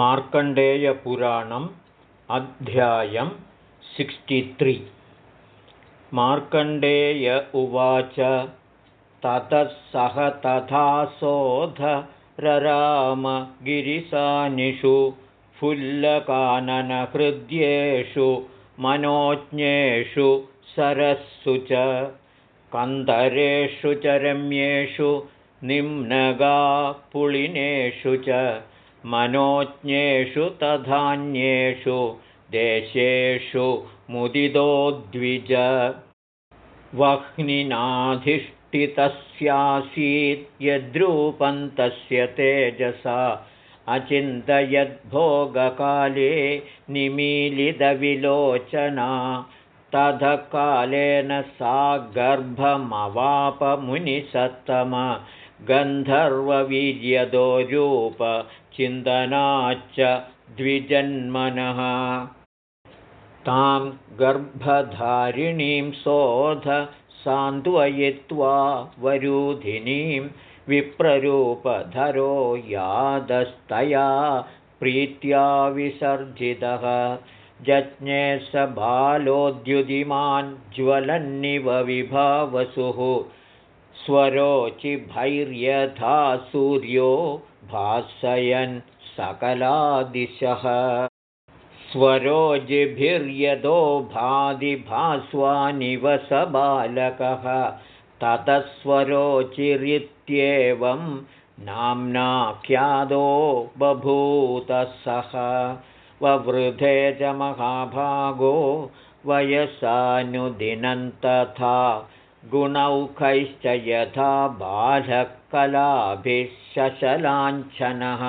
मार्कण्डेयपुराणम् अध्यायं सिक्स्टित्रि मार्कण्डेय उवाच ततः सह तथा सोऽधररामगिरिसानिषु फुल्लकाननहृद्येषु मनोज्ञेषु सरस्सु च कन्दरेषु च रम्येषु निम्नगापुलिनेषु च मनोज्ञेषु तथान्येषु देशेषु मुदितो द्विज वह्निनाधिष्ठितस्यासीत् यद्रूपं तस्य तेजसा अचिन्तयद्भोगकाले निमीलितविलोचना ततः कालेन सा गर्भमवापमुनिसत्तम गन्धर्ववीर्यदो रूपचिन्तनाच्च द्विजन्मनः। तां गर्भधारिणीं शोध सान्त्वयित्वा वरूधिनीं विप्ररूपधरो यादस्तया प्रीत्या विसर्जितः। जज्ञे स बालोद्युदिमान् ज्वलन्निव विभावसुः स्वरोचिभैर्यथा सूर्यो भासयन् सकलादिशः। स्वरोजिभिर्यदो भादिभास्वानिव स बालकः। ततस्वरोचिरित्येवं नाम्नाख्यादो बभूतः सः ववृधे च महाभागो वयसानुदिनं तथा गुणौखैश्च यथा बालकलाभिः शशलाञ्छनः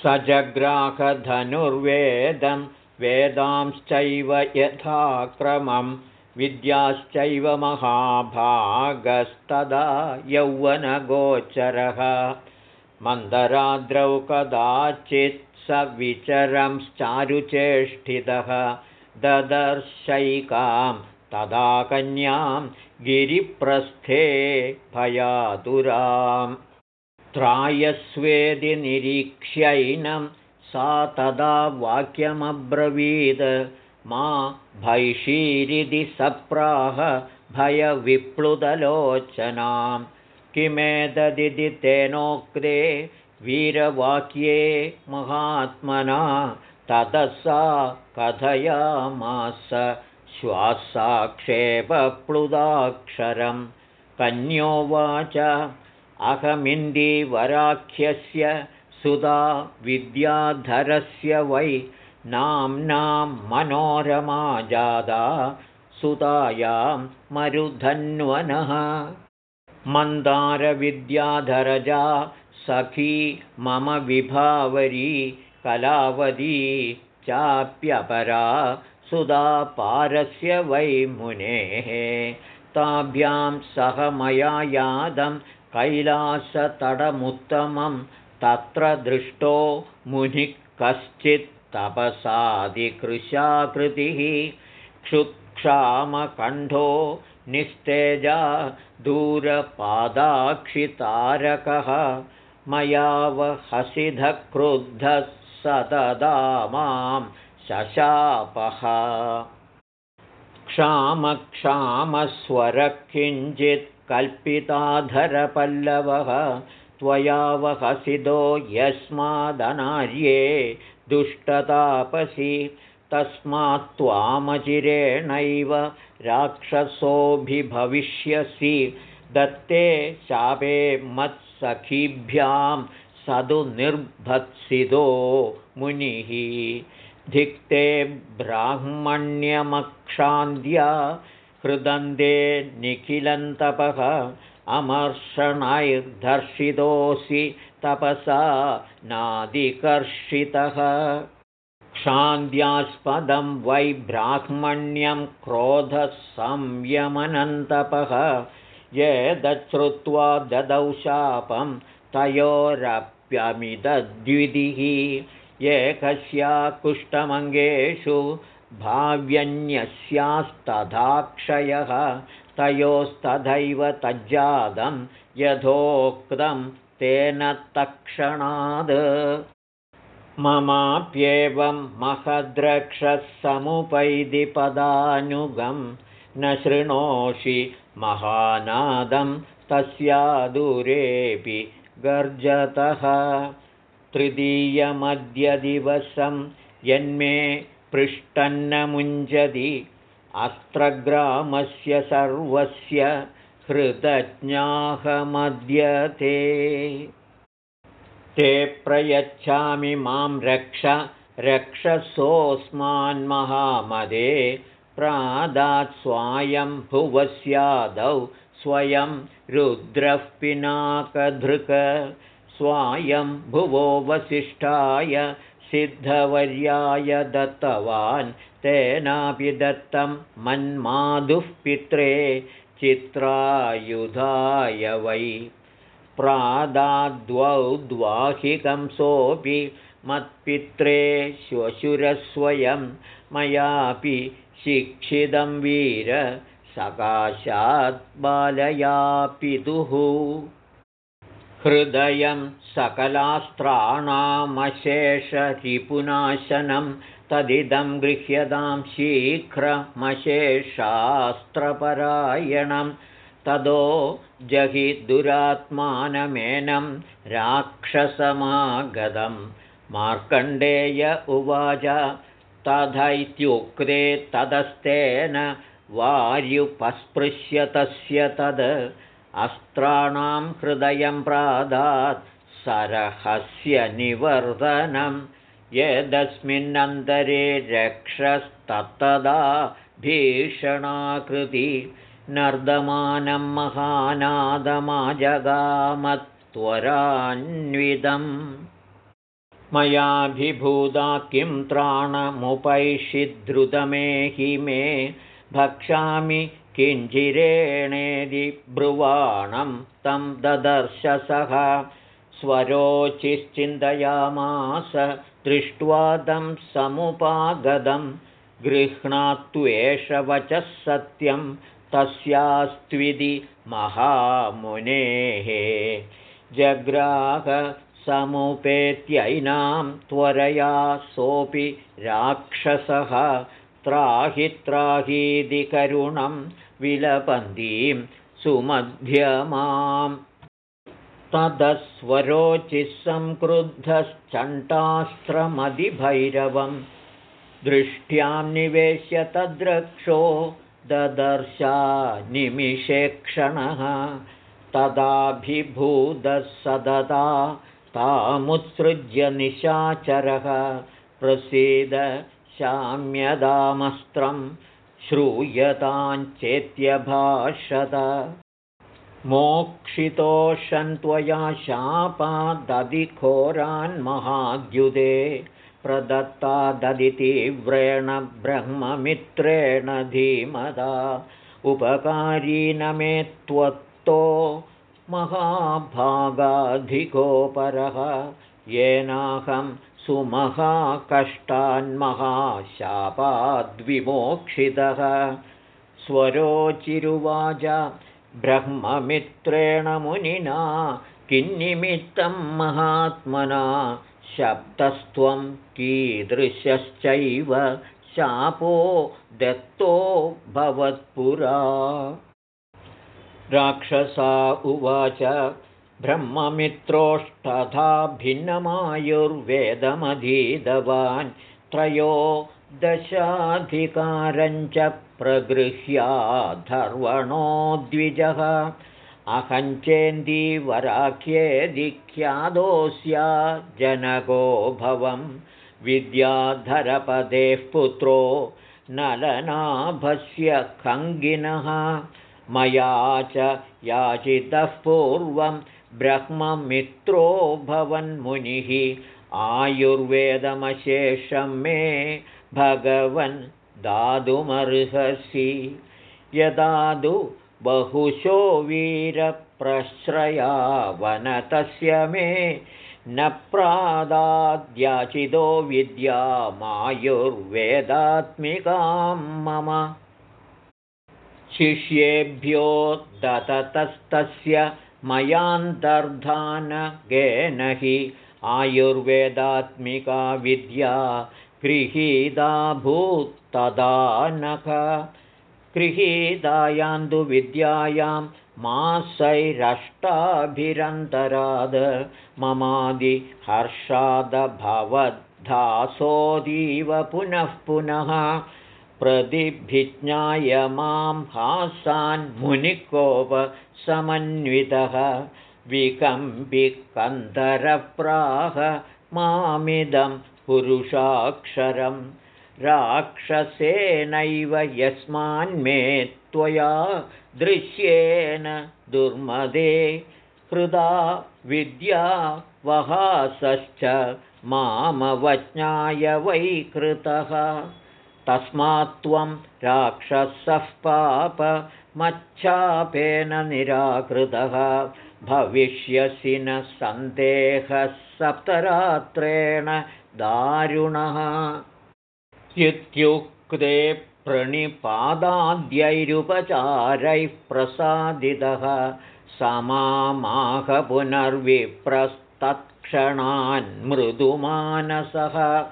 स जग्राहधनुर्वेदं वेदांश्चैव यथाक्रमं विद्याश्चैव महाभागस्तदा यौवनगोचरः। मन्दराद्रौ कदाचित् स विचरंश्चारुचेष्टितः। ददर्शैकां तदा कन्यां गिरिप्रस्थे भयातुराम् त्रायस्वेदि निरीक्ष्यैनं सा तदा वाक्यमब्रवीद। मा भैषीरिति सप्राह भयविप्लुतलोचनां किमेतदिति तेनोक्ते वीरवाक्ये महात्मना ततः सा कथयामास श्वासाक्षेपप्लुदाक्षरं कन्योवाच अहमिन्दीवराख्यस्य सुधा विद्याधरस्य वै नाम्नां मनोरमा जादा सुतायां मरुधन्वनः। मन्दारविद्याधरजा सखी मम विभावरी कलावती चाप्यपरा सुधा पारस्य वै मुनेः। ताभ्यां सह मया यादं कैलासतडमुत्तमं तत्र दृष्टो मुनिः कश्चित्तपसादिकृशाकृतिः क्षुत्क्षामकण्ठो निस्तेजा दूरपादाक्षितारकः। मयावहसिधक्रुद्धः सतदा मां शशापः। क्षामक्षामस्वरः किञ्चित् कल्पिताधरपल्लवः। त्वया वहसिदो यस्मादनार्ये दुष्टतापसि। तस्मात् त्वामचिरेणैव राक्षसोऽभिभविष्यसि। दत्ते शापे मत्सखीभ्यां सदु निर्भत्सितो मुनिः धिक्ते ब्राह्मण्यमक्षान्द्या हृदन्ते निखिलन्तपः अमर्षणैर्धर्षितोऽसि तपसा नादिकर्षितः। क्षान्त्यास्पदं वै ब्राह्मण्यं क्रोधसंयमनन्तपः। ये दच्छ्रुत्वा ददौ शापं तयोरप्यमिदद्विधिः एकस्या कुष्ठमङ्गेषु भाव्यन्यस्यास्तथाक्षयः तयोस्तथैव तज्जातं यथोक्तं तेन तत्क्षणाद्। ममाप्येवं महद्रक्षः समुपैदि पदानुगं न शृणोषि महानादं तस्या दूरेऽपि गर्जतः तृतीयमद्यदिवसं यन्मे पृष्टन्न मुञ्जति अस्त्रग्रामस्य सर्वस्य हृतज्ञाहमद्यते ते प्रयच्छामि मां रक्ष रक्षसोऽस्मान्महामदे। प्रादात् स्वायं भुवस्यादौ स्वयं रुद्रः पिनाकधृक स्वायं वसिष्ठाय सिद्धवर्याय दत्तवान् तेनापि दत्तं मन्माधुः पित्रे चित्रायुधाय वै। प्रादाद्वौ द्वाहिकं सोऽपि मत्पित्रे श्वशुरस्वयं मयापि शिक्षितं वीर सकाशात् बालया पितुः हृदयं सकलास्त्राणामशेषरिपुनाशनं तदिदं गृह्यतां शीघ्रमशेषास्त्रपरायणं। तदो जहि दुरात्मानमेनं राक्षसमागतं। मार्कण्डेय उवाच तथैत्युक्ते तदस्तेन वार्युपस्पृश्य तस्य तद् अस्त्राणां हृदयं प्रादात् सरहस्य निवर्धनं। यदस्मिन्नन्तरे रक्षस्तत्तदा भीषणाकृति नर्दमानं महानादमाजगामत्वरान्वितम् मयाभिभूता किं त्राणमुपैषिद्रुतमे हि मे। भक्षामि किञ्जिरेणेदि ब्रुवाणं तं ददर्शसः स्वरोचिश्चिन्तयामास दृष्ट्वा तं समुपागदं गृह्णात्वेष वचः सत्यं तस्यास्त्विधि महामुनेः। जग्राहसमुपेत्यैनां त्वरया सोऽपि राक्षसः त्राहि त्राहीदि करुणं विलपन्तीं सुमध्यमाम्। तदस्वरोचिः संक्रुद्धश्चण्टास्त्रमधिभैरवं दृष्ट्यां निवेश्य तद्रक्षो ददर्शा निमिषेक्षणः तदाभिभूतः सददा तामुत्सृज्य निशाचरः। प्रसीद शाम्यदामस्त्रं श्रूयताञ्चेत्यभाषत। मोक्षितोषन् त्वया शापादधिघोरान्महाद्युदे प्रदत्तादधितीव्रेण ब्रह्ममित्रेण धीमदा मे त्वत्तो महाभागाधिकोपरः येनाहं सुमहाकष्टान्महाशापाद्विमोक्षितः स्वरोचिरुवाच ब्रह्ममित्रेण मुनिना किन्निमित्तं महात्मना शब्दस्त्वं कीदृशश्चैव शापो दत्तो भवत्पुरा। राक्षसा उवाच ब्रह्ममित्रोष्टधा भिन्नमायुर्वेदमधीतवान् त्रयो दशाधिकारञ्च प्रगृह्याधर्वणो द्विजः। अहञ्चेन्दीवराख्येदिख्यादोऽस्या जनको भवं। विद्याधरपदेः पुत्रो नलनाभस्य खङ्गिनः। मया च याचितः पूर्वं ब्रह्ममित्रो भवन्मुनिः आयुर्वेदमशेषं मे भगवन् दातुमर्हसि। यदादु बहुशो वीरप्रश्रयावनतस्य मे न प्रादाद्याचितो विद्यामायुर्वेदात्मिकां मम। शिष्येभ्यो दततस्तस्य मयान्तर्धानगेन हि आयुर्वेदात्मिका विद्या गृहीता भूत्तदा नख गृहीतायान्दुविद्यायां मासैरष्टाभिरन्तराद ममादिहर्षादभवद्धासोऽदीव पुनः पुनः प्रतिभिज्ञाय मां हासान्मुनिकोपसमन्वितः विकम्बिकन्दरप्राह मामिदं पुरुषाक्षरं। राक्षसेनैव यस्मान्मे त्वया दृश्येन दुर्मदे। हृदा विद्या वहासश्च मामवज्ञाय वै कृतः तस्मात् त्वं राक्षसः पापमच्छापेन निराकृतः। भविष्यसि न सन्देहः सप्तरात्रेण दारुणः। इत्युक्ते प्रणिपादाद्यैरुपचारैः प्रसादितः। समामाह पुनर्विप्रस्तत्क्षणान्मृदुमानसः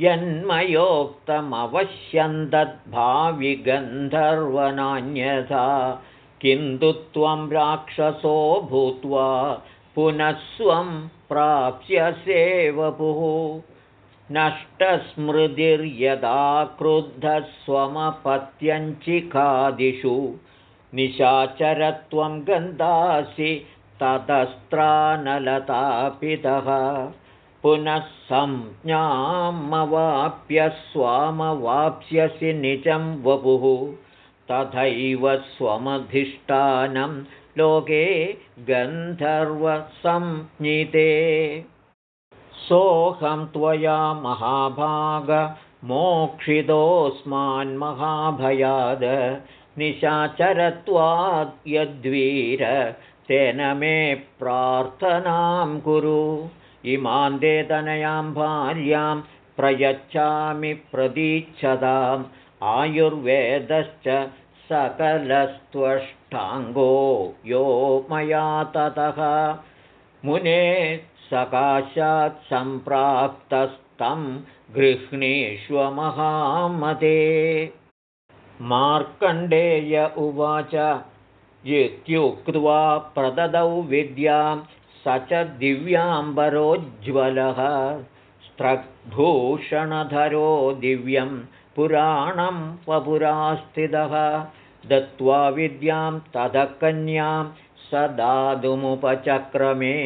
यन्मयोक्तमवश्यन्तद्भाविगन्धर्वनान्यथा किन्तु त्वं राक्षसो भूत्वा पुनः स्वं प्राप्स्यसे वपुः नष्टस्मृतिर्यदा क्रुद्धस्वमपत्यञ्चिखादिषु निशाचरत्वं गन्धासि ततस्त्रानलतापितः पुनः संज्ञामवाप्य स्वामवाप्स्यसि निजं वपुः। तथैव स्वमधिष्ठानं लोके गन्धर्वसंज्ञिते। सोऽहं त्वया महाभागमोक्षितोऽस्मान्महाभयाद निशाचरत्वात् यद्वीर तेन मे प्रार्थनां कुरु इमां देतनयां भार्यां प्रयच्छामि प्रदीच्छताम्। आयुर्वेदश्च सकलस्त्वष्टाङ्गो यो मया ततः। मुने सकाशात् सम्प्राप्तस्तं गृह्णीष्वमहामते मार्कण्डेय उवाच इत्युक्त्वा प्रददौ विद्यां स च दिव्याम्बरोज्ज्वलः स्त्रग्भूषणधरो दिव्यं पुराणं वपुरास्थितः दत्त्वा विद्यां ततः कन्यां स दातुमुपचक्रमे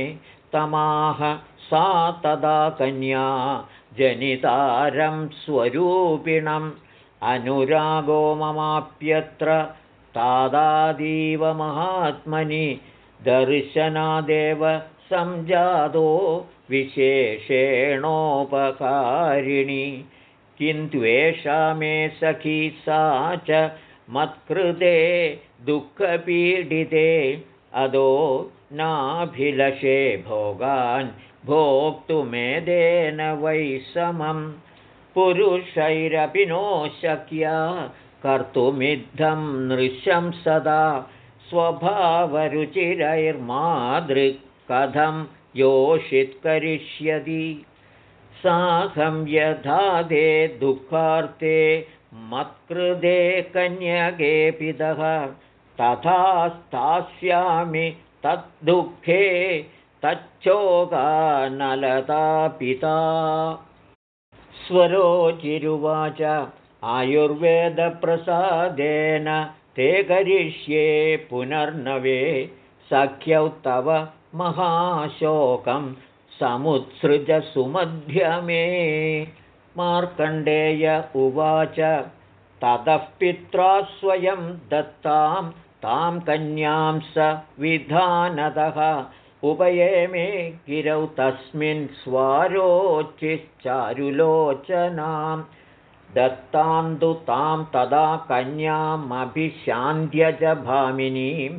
तमाह सा तदा कन्या जनितारं स्वरूपिणम् अनुरागो ममाप्यत्र तादादीव महात्मनि दर्शनादेव संजातो विशेषेणोपकारिणि। किन्त्वेषा मे सखी सा च मत्कृते दुःखपीडिते। अदो नाभिलषे भोगान् भोक्तुमेदेन वै समं। पुरुषैरपि नो शक्या कर्तुमिद्धं नृशं सदा स्वभावरुचिरैर्मादृक्कथं योषित्करिष्यति। साहं यथा दे दुःखार्ते मत्कृते कन्यकेऽपितः तथा स्थास्यामि तद्दुःखे तच्चोगानलतापिता स्वरोचिरुवाच आयुर्वेदप्रसादेन ते करिष्ये पुनर्नवे सख्यौ तव महाशोकं समुत्सृजसुमध्यमे मार्कण्डेय उवाच ततः पित्रा स्वयं दत्तां तां कन्यां स विधानतः। उपयेमे गिरौ तस्मिन् स्वारोचिश्चारुलोचनां दत्तान्तु तां तदा कन्यामभिशान्त्य च भामिनीं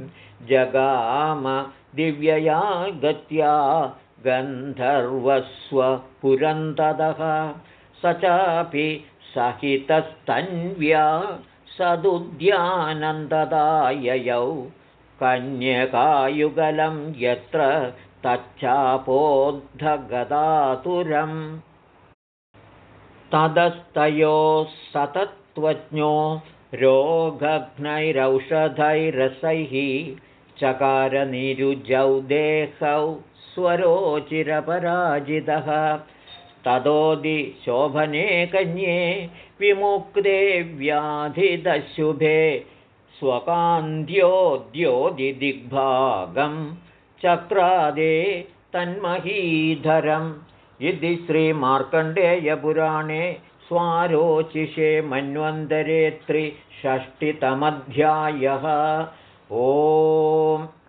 जगाम दिव्यया गत्या गन्धर्वस्वपुरन्तदः स चापि सहितस्तन्व्या सदुद्यानन्ददाययौ कन्यकायुगलं यत्र तच्चापोद्धगदातुरम् तदस्तयोः सतत्वज्ञो रोगघ्नैरौषधैरसैः चकारनिरुजौ देहौ स्वरोचिरपराजितः। ततोदिशोभने कन्ये विमुक्ते व्याधिदशुभे स्वकान्त्योद्योदिदिग्भागं चक्रादे तन्महीधरम् इति श्रीमार्कण्डेयपुराणे स्वारोचिषे मन्वन्तरे त्रिषष्टितमध्यायः। ओ